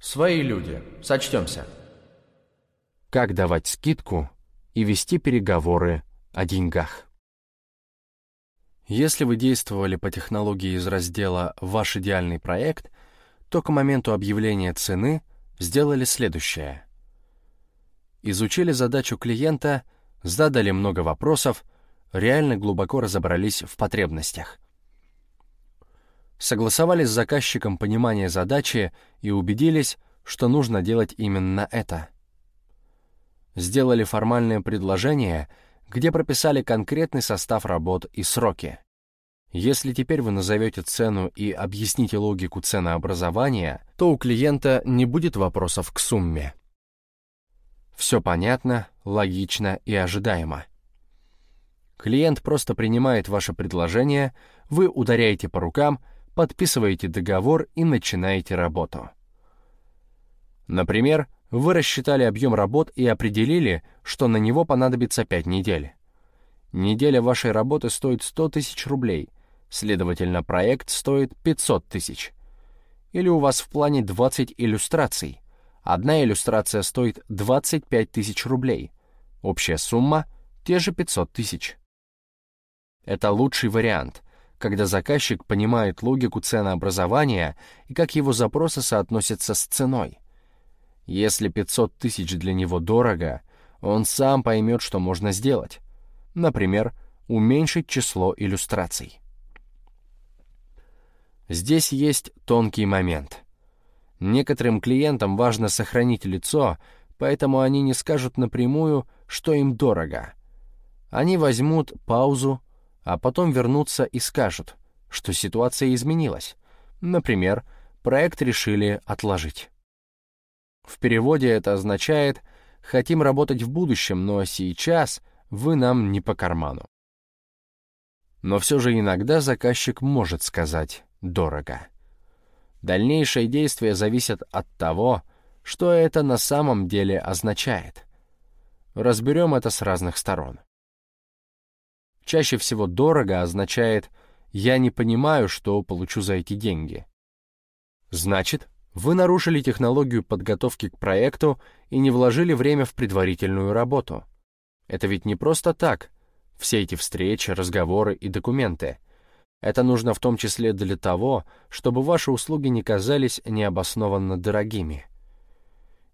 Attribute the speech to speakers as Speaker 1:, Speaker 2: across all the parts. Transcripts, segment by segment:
Speaker 1: Свои люди. Сочтемся.
Speaker 2: Как давать скидку и вести переговоры о деньгах. Если вы действовали по технологии из раздела «Ваш идеальный проект», то к моменту объявления цены сделали следующее. Изучили задачу клиента, задали много вопросов, реально глубоко разобрались в потребностях. Согласовали с заказчиком понимание задачи и убедились, что нужно делать именно это. Сделали формальное предложение, где прописали конкретный состав работ и сроки. Если теперь вы назовете цену и объясните логику ценообразования, то у клиента не будет вопросов к сумме. Все понятно, логично и ожидаемо. Клиент просто принимает ваше предложение, вы ударяете по рукам, подписываете договор и начинаете работу. Например, вы рассчитали объем работ и определили, что на него понадобится 5 недель. Неделя вашей работы стоит 100 тысяч рублей, следовательно, проект стоит 500 тысяч. Или у вас в плане 20 иллюстраций. Одна иллюстрация стоит 25 тысяч рублей. Общая сумма — те же 500 тысяч. Это лучший вариант, когда заказчик понимает логику ценообразования и как его запросы соотносятся с ценой. Если 500 тысяч для него дорого, он сам поймет, что можно сделать. Например, уменьшить число иллюстраций. Здесь есть тонкий момент. Некоторым клиентам важно сохранить лицо, поэтому они не скажут напрямую, что им дорого. Они возьмут паузу, а потом вернутся и скажут, что ситуация изменилась. Например, проект решили отложить. В переводе это означает «хотим работать в будущем, но сейчас вы нам не по карману». Но все же иногда заказчик может сказать «дорого». Дальнейшие действия зависят от того, что это на самом деле означает. Разберем это с разных сторон. Чаще всего «дорого» означает «я не понимаю, что получу за эти деньги». Значит, вы нарушили технологию подготовки к проекту и не вложили время в предварительную работу. Это ведь не просто так. Все эти встречи, разговоры и документы. Это нужно в том числе для того, чтобы ваши услуги не казались необоснованно дорогими.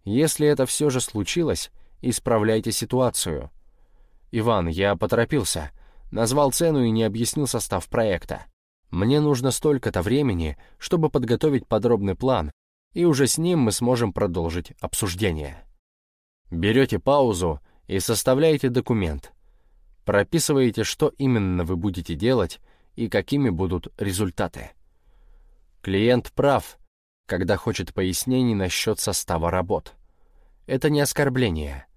Speaker 2: Если это все же случилось, исправляйте ситуацию. Иван, я поторопился. Назвал цену и не объяснил состав проекта. Мне нужно столько-то времени, чтобы подготовить подробный план, и уже с ним мы сможем продолжить обсуждение. Берете паузу и составляете документ. Прописываете, что именно вы будете делать и какими будут результаты. Клиент прав, когда хочет пояснений насчет состава работ. Это не оскорбление.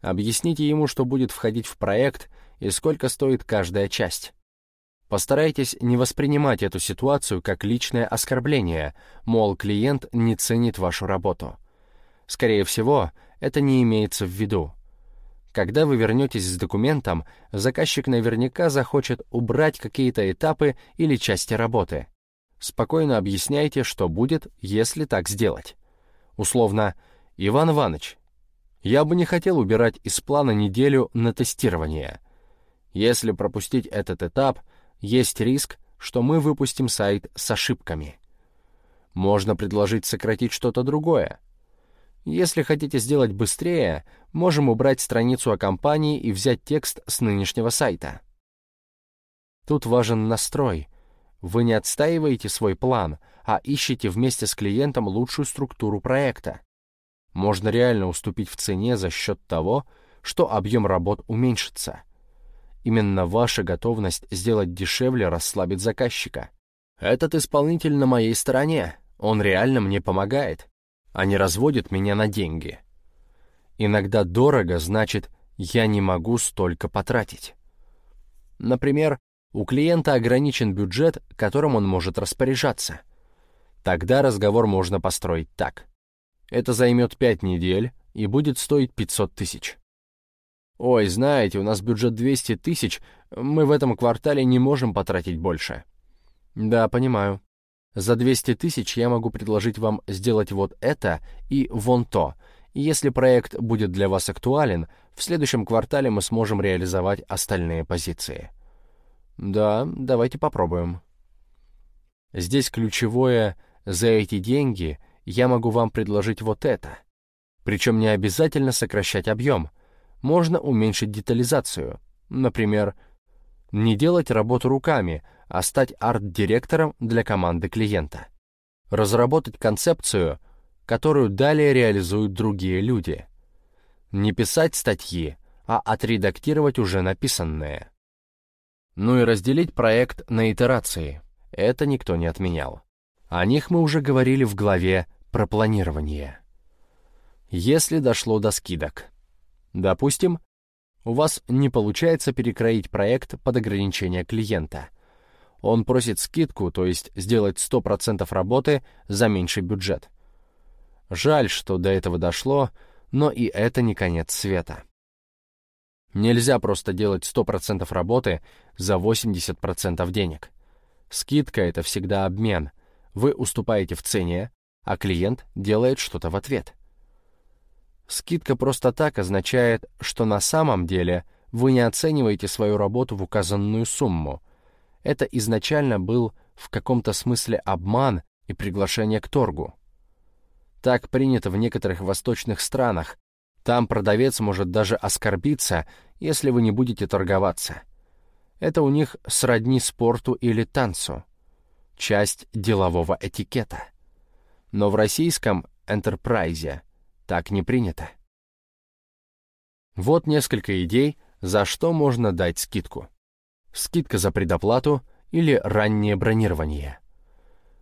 Speaker 2: Объясните ему, что будет входить в проект и сколько стоит каждая часть. Постарайтесь не воспринимать эту ситуацию как личное оскорбление, мол, клиент не ценит вашу работу. Скорее всего, это не имеется в виду. Когда вы вернетесь с документом, заказчик наверняка захочет убрать какие-то этапы или части работы. Спокойно объясняйте, что будет, если так сделать. Условно, «Иван Иванович, я бы не хотел убирать из плана неделю на тестирование. Если пропустить этот этап — есть риск, что мы выпустим сайт с ошибками. Можно предложить сократить что-то другое. Если хотите сделать быстрее, можем убрать страницу о компании и взять текст с нынешнего сайта. Тут важен настрой. Вы не отстаиваете свой план, а ищете вместе с клиентом лучшую структуру проекта. Можно реально уступить в цене за счет того, что объем работ уменьшится. Именно ваша готовность сделать дешевле расслабит заказчика. Этот исполнитель на моей стороне, он реально мне помогает, а не разводит меня на деньги. Иногда дорого значит «я не могу столько потратить». Например, у клиента ограничен бюджет, которым он может распоряжаться. Тогда разговор можно построить так. Это займет 5 недель и будет стоить 500 тысяч. «Ой, знаете, у нас бюджет 200 тысяч, мы в этом квартале не можем потратить больше». «Да, понимаю. За 200 тысяч я могу предложить вам сделать вот это и вон то, если проект будет для вас актуален, в следующем квартале мы сможем реализовать остальные позиции. Да, давайте попробуем. Здесь ключевое «за эти деньги я могу вам предложить вот это». Причем не обязательно сокращать объем. Можно уменьшить детализацию. Например, не делать работу руками, а стать арт-директором для команды клиента. Разработать концепцию, которую далее реализуют другие люди. Не писать статьи, а отредактировать уже написанное. Ну и разделить проект на итерации. Это никто не отменял. О них мы уже говорили в главе про планирование. Если дошло до скидок. Допустим, у вас не получается перекроить проект под ограничения клиента – он просит скидку, то есть сделать 100% работы за меньший бюджет. Жаль, что до этого дошло, но и это не конец света. Нельзя просто делать 100% работы за 80% денег. Скидка — это всегда обмен. Вы уступаете в цене, а клиент делает что-то в ответ. Скидка просто так означает, что на самом деле вы не оцениваете свою работу в указанную сумму — это изначально был в каком-то смысле обман и приглашение к торгу. Так принято в некоторых восточных странах. Там продавец может даже оскорбиться, если вы не будете торговаться. Это у них сродни спорту или танцу. Часть делового этикета. Но в российском энтерпрайзе так не принято. Вот несколько идей, за что можно дать скидку скидка за предоплату или раннее бронирование.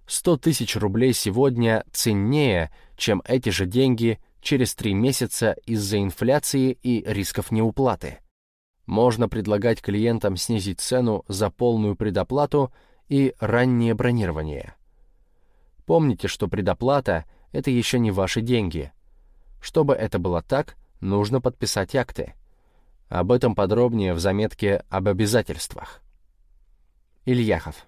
Speaker 2: 100 тысяч рублей сегодня ценнее, чем эти же деньги через три месяца из-за инфляции и рисков неуплаты. Можно предлагать клиентам снизить цену за полную предоплату и раннее бронирование. Помните, что предоплата — это еще не ваши деньги. Чтобы это было так, нужно подписать акты. Об этом подробнее в заметке об обязательствах. Ильяхов.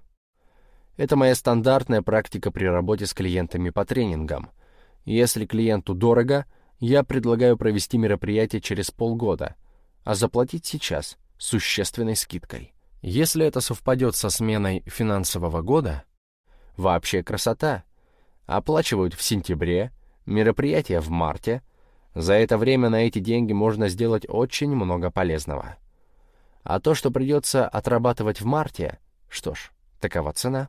Speaker 2: Это моя стандартная практика при работе с клиентами по тренингам. Если клиенту дорого, я предлагаю провести мероприятие через полгода, а заплатить сейчас существенной скидкой. Если это совпадет со сменой финансового года, вообще красота. Оплачивают в сентябре, мероприятие в марте, за это время на эти деньги можно сделать очень много полезного. А то, что придется отрабатывать в марте, что ж, такова цена.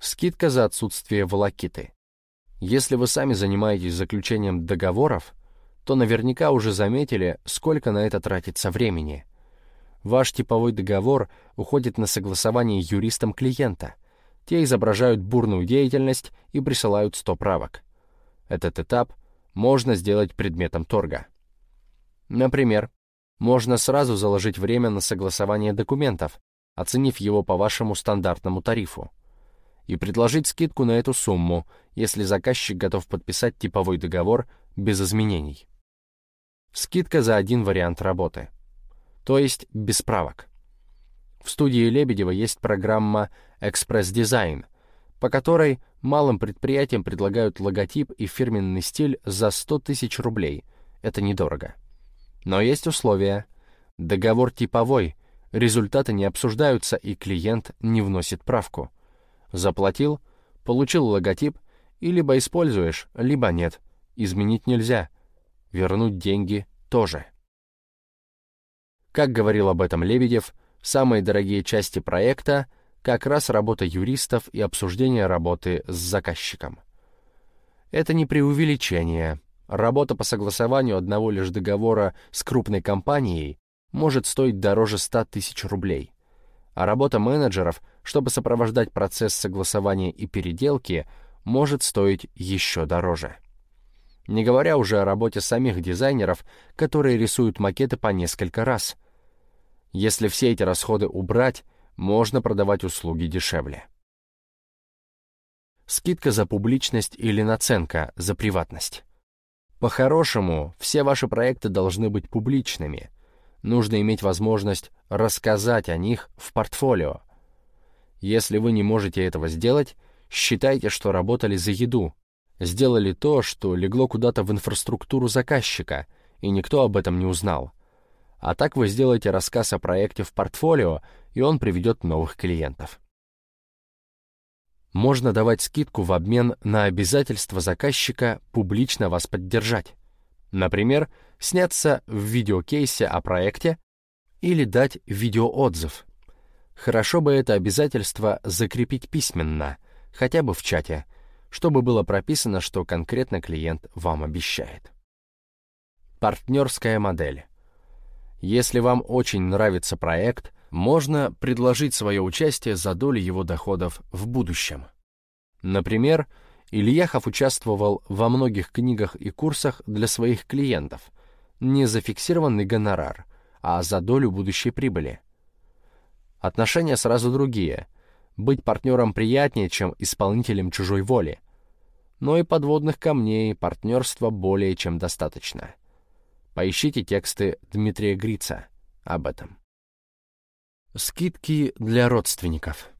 Speaker 2: Скидка за отсутствие волокиты. Если вы сами занимаетесь заключением договоров, то наверняка уже заметили, сколько на это тратится времени. Ваш типовой договор уходит на согласование юристом клиента. Те изображают бурную деятельность и присылают 100 правок. Этот этап можно сделать предметом торга. Например, можно сразу заложить время на согласование документов, оценив его по вашему стандартному тарифу, и предложить скидку на эту сумму, если заказчик готов подписать типовой договор без изменений. Скидка за один вариант работы, то есть без правок. В студии Лебедева есть программа «Экспресс-дизайн», по которой малым предприятиям предлагают логотип и фирменный стиль за 100 тысяч рублей. Это недорого. Но есть условия. Договор типовой, результаты не обсуждаются и клиент не вносит правку. Заплатил, получил логотип, и либо используешь, либо нет. Изменить нельзя. Вернуть деньги тоже. Как говорил об этом Лебедев, самые дорогие части проекта — как раз работа юристов и обсуждение работы с заказчиком. Это не преувеличение. Работа по согласованию одного лишь договора с крупной компанией может стоить дороже 100 тысяч рублей. А работа менеджеров, чтобы сопровождать процесс согласования и переделки, может стоить еще дороже. Не говоря уже о работе самих дизайнеров, которые рисуют макеты по несколько раз. Если все эти расходы убрать, можно продавать услуги дешевле. Скидка за публичность или наценка за приватность. По-хорошему, все ваши проекты должны быть публичными. Нужно иметь возможность рассказать о них в портфолио. Если вы не можете этого сделать, Считайте, что работали за еду. Сделали то, что легло куда-то в инфраструктуру заказчика, и никто об этом не узнал. А так вы сделаете рассказ о проекте в портфолио, и он приведет новых клиентов. Можно давать скидку в обмен на обязательство заказчика публично вас поддержать. Например, сняться в видеокейсе о проекте или дать видеоотзыв. Хорошо бы это обязательство закрепить письменно, хотя бы в чате, чтобы было прописано, что конкретно клиент вам обещает. Партнерская модель. Если вам очень нравится проект, можно предложить свое участие за долю его доходов в будущем. Например, Ильяхов участвовал во многих книгах и курсах для своих клиентов, не за фиксированный гонорар, а за долю будущей прибыли. Отношения сразу другие. Быть партнером приятнее, чем исполнителем чужой воли. Но и подводных камней партнерства более чем достаточно. Поищите тексты Дмитрия Грица об этом. Скидки для родственников.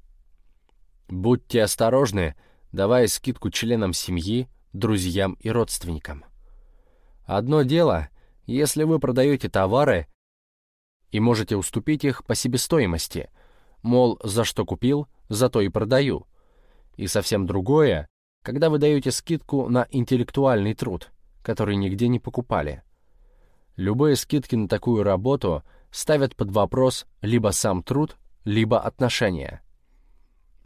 Speaker 2: Будьте осторожны, давая скидку членам семьи, друзьям и родственникам. Одно дело, если вы продаете товары и можете уступить их по себестоимости, мол, за что купил, за то и продаю. И совсем другое, когда вы даете скидку на интеллектуальный труд, который нигде не покупали. Любые скидки на такую работу ставят под вопрос либо сам труд, либо отношения.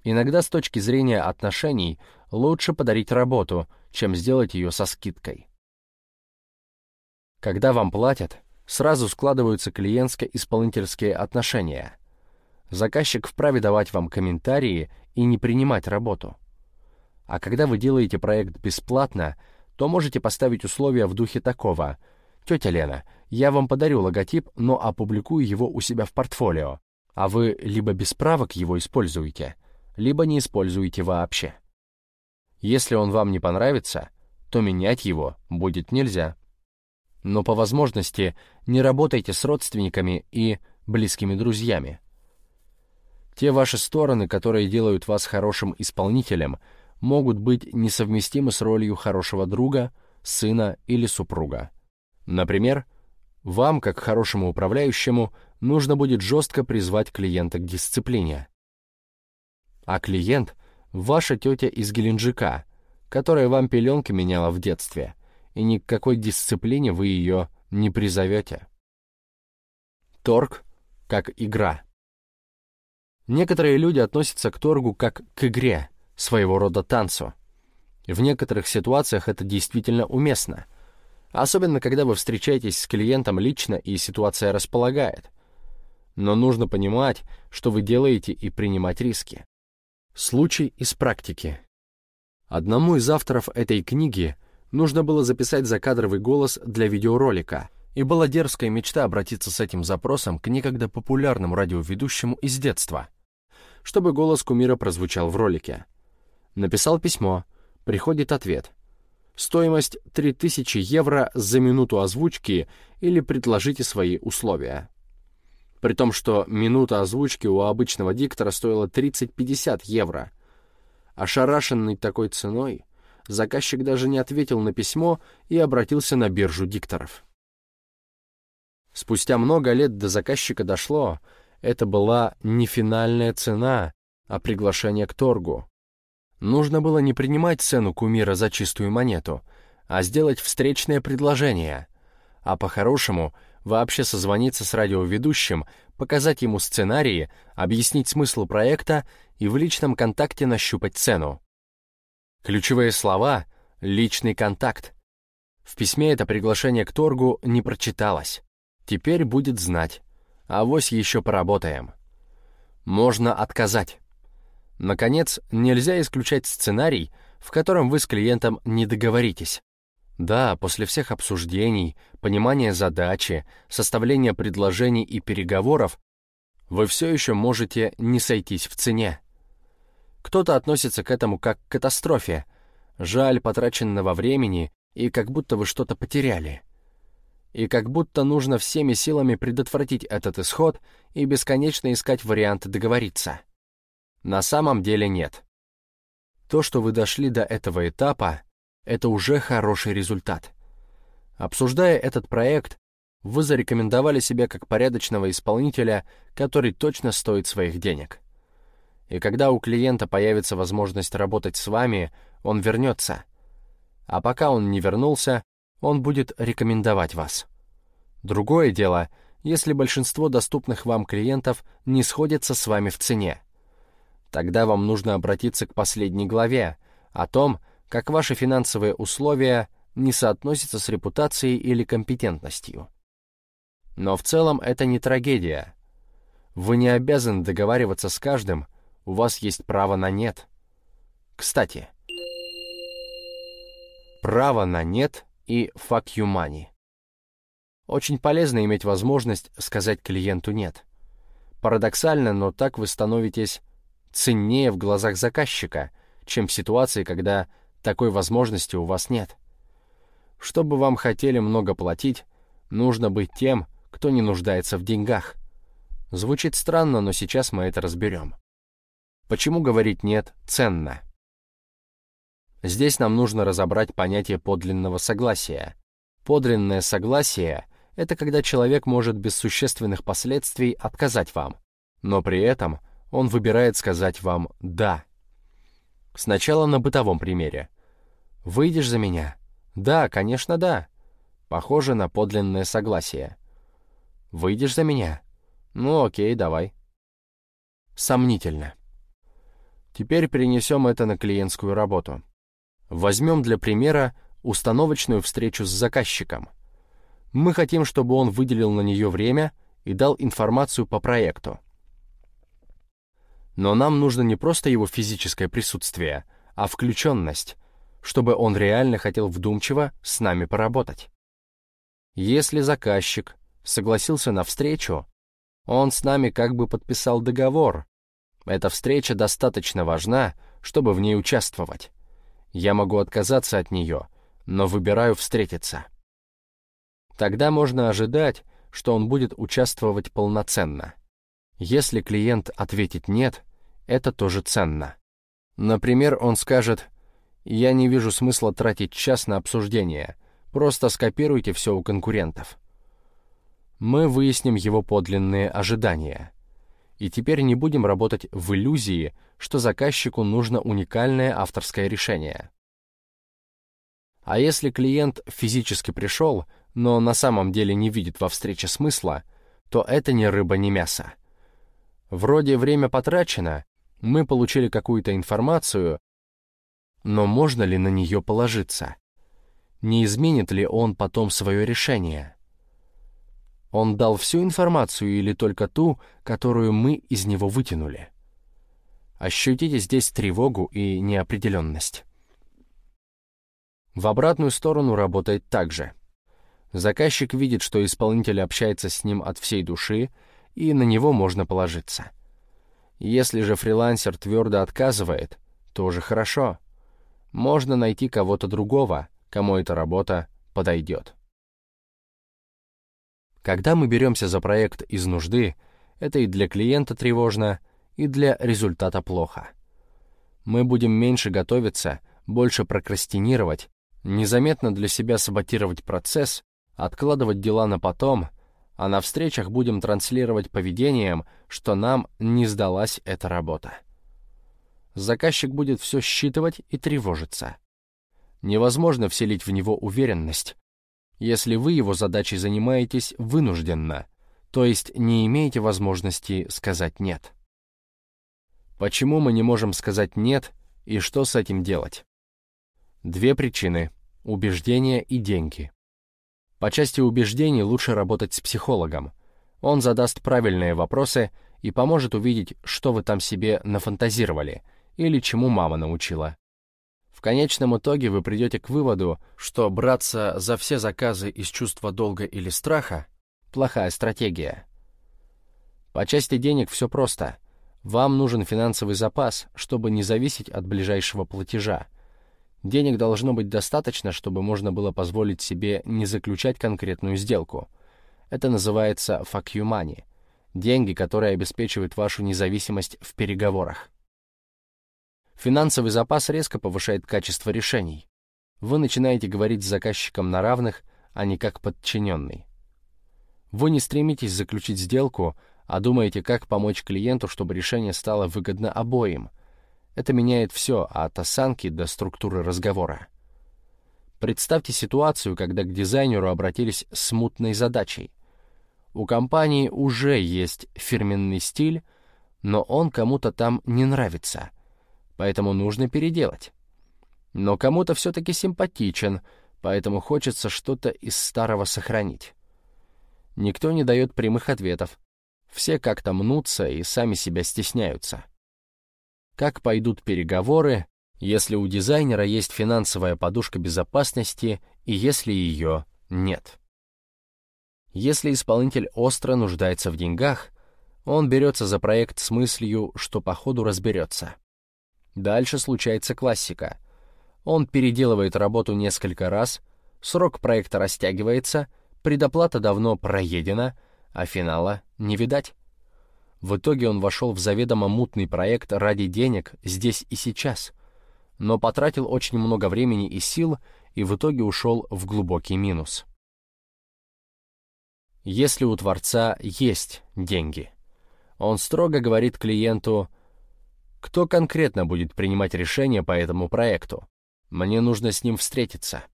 Speaker 2: Иногда с точки зрения отношений лучше подарить работу, чем сделать ее со скидкой. Когда вам платят, сразу складываются клиентско-исполнительские отношения. Заказчик вправе давать вам комментарии и не принимать работу. А когда вы делаете проект бесплатно, то можете поставить условия в духе такого – «Тетя Лена, я вам подарю логотип, но опубликую его у себя в портфолио, а вы либо без правок его используете, либо не используете вообще. Если он вам не понравится, то менять его будет нельзя. Но по возможности не работайте с родственниками и близкими друзьями. Те ваши стороны, которые делают вас хорошим исполнителем, могут быть несовместимы с ролью хорошего друга, сына или супруга. Например, вам, как хорошему управляющему, нужно будет жестко призвать клиента к дисциплине. А клиент — ваша тетя из Геленджика, которая вам пеленки меняла в детстве, и ни к какой дисциплине вы ее не призовете. Торг как игра. Некоторые люди относятся к торгу как к игре, своего рода танцу. В некоторых ситуациях это действительно уместно — Особенно, когда вы встречаетесь с клиентом лично и ситуация располагает. Но нужно понимать, что вы делаете и принимать риски. Случай из практики. Одному из авторов этой книги нужно было записать закадровый голос для видеоролика, и была дерзкая мечта обратиться с этим запросом к некогда популярному радиоведущему из детства, чтобы голос кумира прозвучал в ролике. Написал письмо, приходит ответ. Стоимость 3000 евро за минуту озвучки или предложите свои условия. При том, что минута озвучки у обычного диктора стоила 30-50 евро. Ошарашенный такой ценой, заказчик даже не ответил на письмо и обратился на биржу дикторов. Спустя много лет до заказчика дошло, это была не финальная цена, а приглашение к торгу. Нужно было не принимать цену кумира за чистую монету, а сделать встречное предложение. А по-хорошему, вообще созвониться с радиоведущим, показать ему сценарии, объяснить смысл проекта и в личном контакте нащупать цену. Ключевые слова — личный контакт. В письме это приглашение к торгу не прочиталось. Теперь будет знать. Авось еще поработаем. Можно отказать. Наконец, нельзя исключать сценарий, в котором вы с клиентом не договоритесь. Да, после всех обсуждений, понимания задачи, составления предложений и переговоров вы все еще можете не сойтись в цене. Кто-то относится к этому как к катастрофе, жаль потраченного времени и как будто вы что-то потеряли. И как будто нужно всеми силами предотвратить этот исход и бесконечно искать варианты договориться. На самом деле нет. То, что вы дошли до этого этапа, это уже хороший результат. Обсуждая этот проект, вы зарекомендовали себя как порядочного исполнителя, который точно стоит своих денег. И когда у клиента появится возможность работать с вами, он вернется. А пока он не вернулся, он будет рекомендовать вас. Другое дело, если большинство доступных вам клиентов не сходятся с вами в цене. Тогда вам нужно обратиться к последней главе о том, как ваши финансовые условия не соотносятся с репутацией или компетентностью. Но в целом это не трагедия. Вы не обязаны договариваться с каждым, у вас есть право на «нет». Кстати, право на «нет» и «fuck you money». Очень полезно иметь возможность сказать клиенту «нет». Парадоксально, но так вы становитесь ценнее в глазах заказчика, чем в ситуации, когда такой возможности у вас нет. Чтобы вам хотели много платить, нужно быть тем, кто не нуждается в деньгах. Звучит странно, но сейчас мы это разберем. Почему говорить «нет» ценно? Здесь нам нужно разобрать понятие подлинного согласия. Подлинное согласие — это когда человек может без существенных последствий отказать вам, но при этом он выбирает сказать вам «да». Сначала на бытовом примере. «Выйдешь за меня?» «Да, конечно, да». Похоже на подлинное согласие. «Выйдешь за меня?» «Ну окей, давай». Сомнительно. Теперь перенесем это на клиентскую работу. Возьмем для примера установочную встречу с заказчиком. Мы хотим, чтобы он выделил на нее время и дал информацию по проекту. Но нам нужно не просто его физическое присутствие, а включенность, чтобы он реально хотел вдумчиво с нами поработать. Если заказчик согласился на встречу, он с нами как бы подписал договор. Эта встреча достаточно важна, чтобы в ней участвовать. Я могу отказаться от нее, но выбираю встретиться. Тогда можно ожидать, что он будет участвовать полноценно. Если клиент ответит «нет», это тоже ценно. Например, он скажет «Я не вижу смысла тратить час на обсуждение, просто скопируйте все у конкурентов». Мы выясним его подлинные ожидания. И теперь не будем работать в иллюзии, что заказчику нужно уникальное авторское решение. А если клиент физически пришел, но на самом деле не видит во встрече смысла, то это ни рыба, ни мясо. Вроде время потрачено, мы получили какую-то информацию, но можно ли на нее положиться? Не изменит ли он потом свое решение? Он дал всю информацию или только ту, которую мы из него вытянули? Ощутите здесь тревогу и неопределенность. В обратную сторону работает так же. Заказчик видит, что исполнитель общается с ним от всей души, и на него можно положиться. Если же фрилансер твердо отказывает, тоже хорошо. Можно найти кого-то другого, кому эта работа подойдет. Когда мы беремся за проект из нужды, это и для клиента тревожно, и для результата плохо. Мы будем меньше готовиться, больше прокрастинировать, незаметно для себя саботировать процесс, откладывать дела на потом, а на встречах будем транслировать поведением, что нам не сдалась эта работа. Заказчик будет все считывать и тревожиться. Невозможно вселить в него уверенность, если вы его задачей занимаетесь вынужденно, то есть не имеете возможности сказать «нет». Почему мы не можем сказать «нет» и что с этим делать? Две причины – убеждения и деньги. По части убеждений лучше работать с психологом. Он задаст правильные вопросы и поможет увидеть, что вы там себе нафантазировали или чему мама научила. В конечном итоге вы придете к выводу, что браться за все заказы из чувства долга или страха – плохая стратегия. По части денег все просто. Вам нужен финансовый запас, чтобы не зависеть от ближайшего платежа – Денег должно быть достаточно, чтобы можно было позволить себе не заключать конкретную сделку. Это называется fuck you money. Деньги, которые обеспечивают вашу независимость в переговорах. Финансовый запас резко повышает качество решений. Вы начинаете говорить с заказчиком на равных, а не как подчиненный. Вы не стремитесь заключить сделку, а думаете, как помочь клиенту, чтобы решение стало выгодно обоим. Это меняет все, от осанки до структуры разговора. Представьте ситуацию, когда к дизайнеру обратились с мутной задачей. У компании уже есть фирменный стиль, но он кому-то там не нравится, поэтому нужно переделать. Но кому-то все-таки симпатичен, поэтому хочется что-то из старого сохранить. Никто не дает прямых ответов. Все как-то мнутся и сами себя стесняются. Как пойдут переговоры, если у дизайнера есть финансовая подушка безопасности и если ее нет? Если исполнитель остро нуждается в деньгах, он берется за проект с мыслью, что по ходу разберется. Дальше случается классика. Он переделывает работу несколько раз, срок проекта растягивается, предоплата давно проедена, а финала не видать. В итоге он вошел в заведомо мутный проект ради денег здесь и сейчас, но потратил очень много времени и сил и в итоге ушел в глубокий минус если у Творца есть деньги. Он строго говорит клиенту, кто конкретно будет принимать решение по этому проекту. Мне нужно с ним встретиться.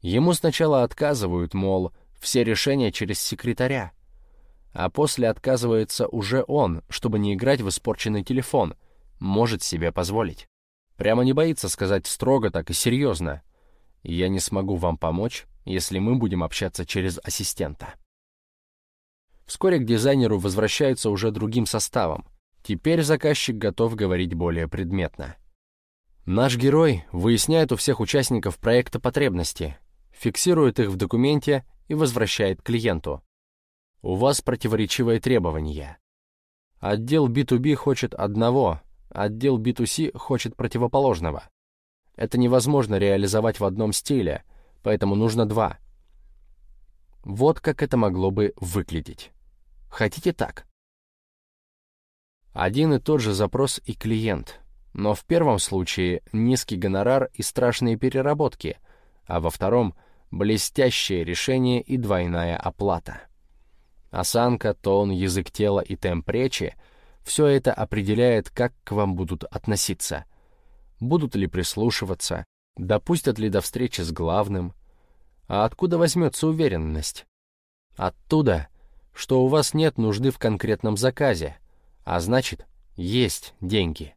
Speaker 2: Ему сначала отказывают, мол, все решения через секретаря, а после отказывается уже он, чтобы не играть в испорченный телефон, может себе позволить. Прямо не боится сказать строго так и серьезно. Я не смогу вам помочь, если мы будем общаться через ассистента. Вскоре к дизайнеру возвращаются уже другим составом. Теперь заказчик готов говорить более предметно. Наш герой выясняет у всех участников проекта потребности, фиксирует их в документе и возвращает клиенту. У вас противоречивые требования. Отдел B2B хочет одного, отдел B2C хочет противоположного. Это невозможно реализовать в одном стиле, поэтому нужно два. Вот как это могло бы выглядеть. Хотите так? Один и тот же запрос и клиент, но в первом случае низкий гонорар и страшные переработки, а во втором — блестящее решение и двойная оплата. Осанка, тон, язык тела и темп речи — все это определяет, как к вам будут относиться. Будут ли прислушиваться, допустят ли до встречи с главным. А откуда возьмется уверенность? Оттуда, что у вас нет нужды в конкретном заказе, а значит, есть деньги.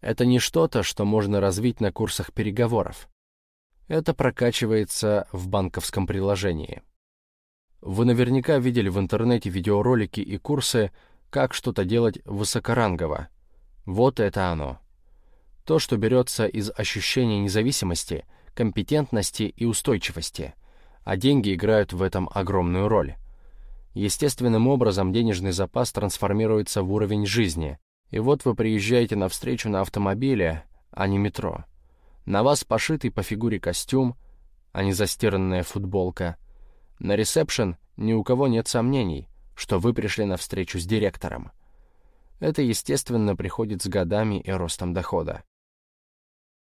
Speaker 2: Это не что-то, что можно развить на курсах переговоров. Это прокачивается в банковском приложении. Вы наверняка видели в интернете видеоролики и курсы, как что-то делать высокорангово. Вот это оно. То, что берется из ощущения независимости, компетентности и устойчивости, а деньги играют в этом огромную роль. Естественным образом денежный запас трансформируется в уровень жизни. И вот вы приезжаете на встречу на автомобиле, а не метро. На вас пошитый по фигуре костюм, а не застиранная футболка. На ресепшн ни у кого нет сомнений, что вы пришли на встречу с директором. Это, естественно, приходит с годами и ростом дохода.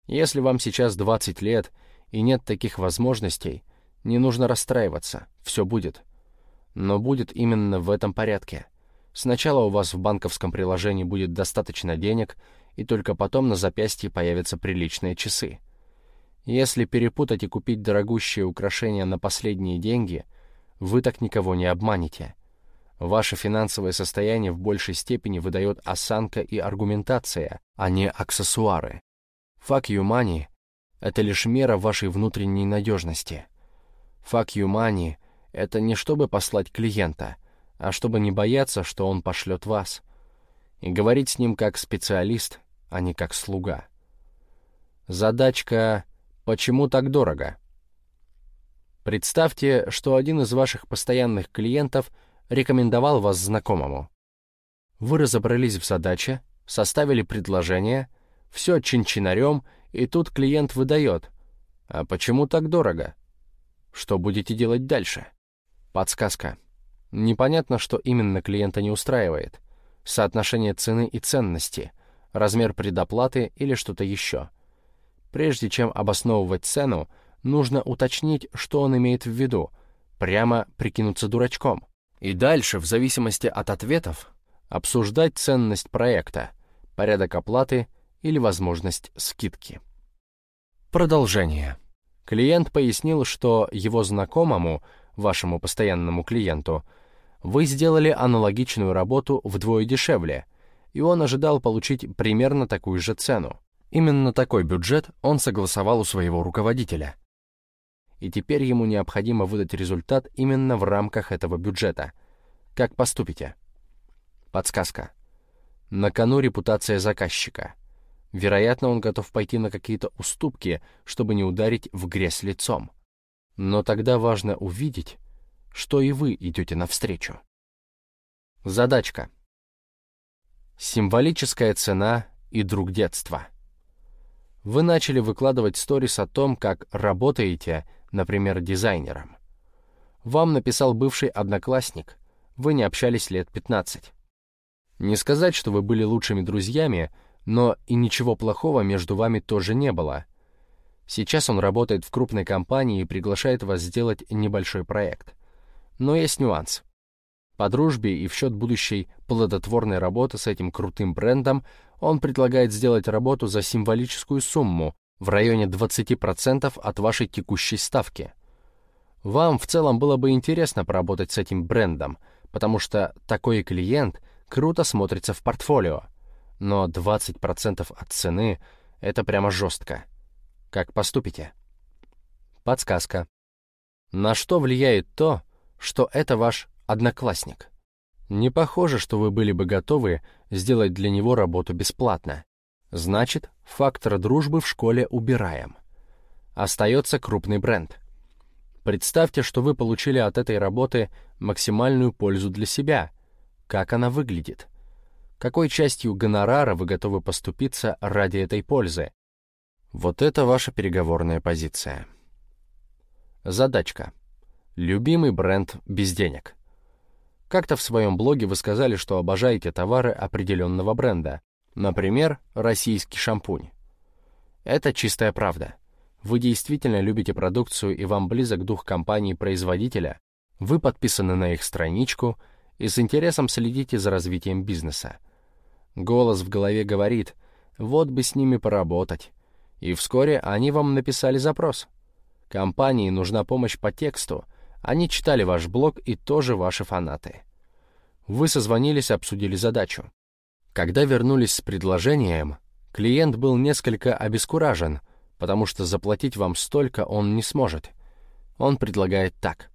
Speaker 2: Если вам сейчас 20 лет и нет таких возможностей, не нужно расстраиваться, все будет но будет именно в этом порядке. Сначала у вас в банковском приложении будет достаточно денег, и только потом на запястье появятся приличные часы. Если перепутать и купить дорогущие украшения на последние деньги, вы так никого не обманете. Ваше финансовое состояние в большей степени выдает осанка и аргументация, а не аксессуары. Fuck you money — это лишь мера вашей внутренней надежности. Fuck you money — это не чтобы послать клиента, а чтобы не бояться, что он пошлет вас. И говорить с ним как специалист, а не как слуга. Задачка «Почему так дорого?» Представьте, что один из ваших постоянных клиентов рекомендовал вас знакомому. Вы разобрались в задаче, составили предложение, все чин-чинарем, и тут клиент выдает. А почему так дорого? Что будете делать дальше? Подсказка. Непонятно, что именно клиента не устраивает. Соотношение цены и ценности. размер предоплаты или что-то еще. Прежде чем обосновывать цену, нужно уточнить, что он имеет в виду, прямо прикинуться дурачком. И дальше, в зависимости от ответов, обсуждать ценность проекта, порядок оплаты или возможность скидки. Продолжение. Клиент пояснил, что его знакомому, вашему постоянному клиенту, вы сделали аналогичную работу вдвое дешевле, и он ожидал получить примерно такую же цену. Именно такой бюджет он согласовал у своего руководителя. И теперь ему необходимо выдать результат именно в рамках этого бюджета. Как поступите? Подсказка. На кону репутация заказчика. Вероятно, он готов пойти на какие-то уступки, чтобы не ударить в грязь лицом. Но тогда важно увидеть, что и вы идете навстречу. Задачка. Символическая цена и друг детства. Вы начали выкладывать сторис о том, как работаете, например, дизайнером. Вам написал бывший одноклассник, вы не общались лет 15. Не сказать, что вы были лучшими друзьями, но и ничего плохого между вами тоже не было. Сейчас он работает в крупной компании и приглашает вас сделать небольшой проект. Но есть нюанс. По дружбе и в счет будущей плодотворной работы с этим крутым брендом он предлагает сделать работу за символическую сумму в районе 20% от вашей текущей ставки. Вам в целом было бы интересно поработать с этим брендом, потому что такой клиент круто смотрится в портфолио. Но 20% от цены — это прямо жестко. Как поступите? Подсказка. На что влияет то, что это ваш одноклассник? Не похоже, что вы были бы готовы сделать для него работу бесплатно. Значит, фактор дружбы в школе убираем. Остается крупный бренд. Представьте, что вы получили от этой работы максимальную пользу для себя. Как она выглядит? Какой частью гонорара вы готовы поступиться ради этой пользы? Вот это ваша переговорная позиция. Задачка. Любимый бренд без денег. Как-то в своем блоге вы сказали, что обожаете товары определенного бренда, например, российский шампунь. Это чистая правда. Вы действительно любите продукцию и вам близок дух компании-производителя, вы подписаны на их страничку и с интересом следите за развитием бизнеса. Голос в голове говорит, вот бы с ними поработать. И вскоре они вам написали запрос. Компании нужна помощь по тексту — они читали ваш блог и тоже ваши фанаты. Вы созвонились, обсудили задачу. Когда вернулись с предложением, клиент был несколько обескуражен, потому что заплатить вам столько он не сможет. Он предлагает так.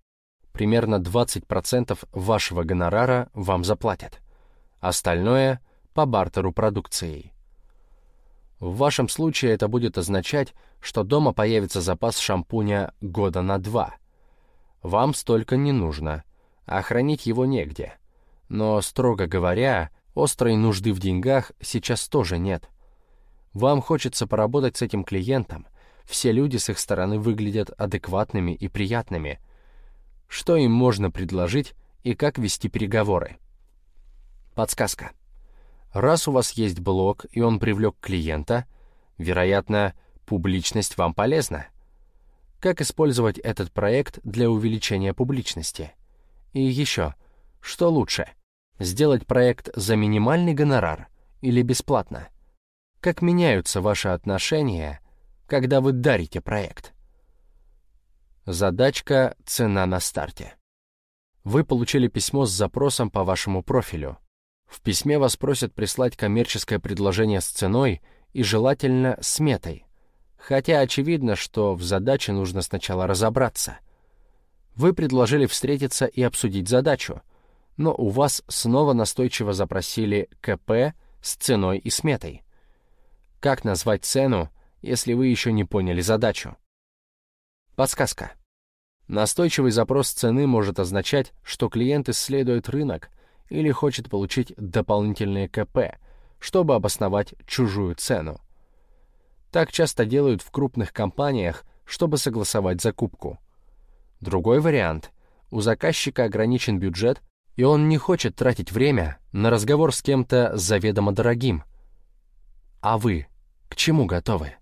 Speaker 2: Примерно 20% вашего гонорара вам заплатят. Остальное — по бартеру продукцией. В вашем случае это будет означать, что дома появится запас шампуня года на два — вам столько не нужно, а хранить его негде. Но, строго говоря, острой нужды в деньгах сейчас тоже нет. Вам хочется поработать с этим клиентом. Все люди с их стороны выглядят адекватными и приятными. Что им можно предложить и как вести переговоры? Подсказка. Раз у вас есть блог, и он привлек клиента, вероятно, публичность вам полезна. Как использовать этот проект для увеличения публичности? И еще, что лучше, сделать проект за минимальный гонорар или бесплатно? Как меняются ваши отношения, когда вы дарите проект? Задачка «Цена на старте». Вы получили письмо с запросом по вашему профилю. В письме вас просят прислать коммерческое предложение с ценой и желательно сметой, хотя очевидно, что в задаче нужно сначала разобраться. Вы предложили встретиться и обсудить задачу, но у вас снова настойчиво запросили КП с ценой и сметой. Как назвать цену, если вы еще не поняли задачу? Подсказка. Настойчивый запрос цены может означать, что клиент исследует рынок или хочет получить дополнительные КП, чтобы обосновать чужую цену. Так часто делают в крупных компаниях, чтобы согласовать закупку. Другой вариант. У заказчика ограничен бюджет, и он не хочет тратить время на разговор с кем-то заведомо дорогим. А вы к чему готовы?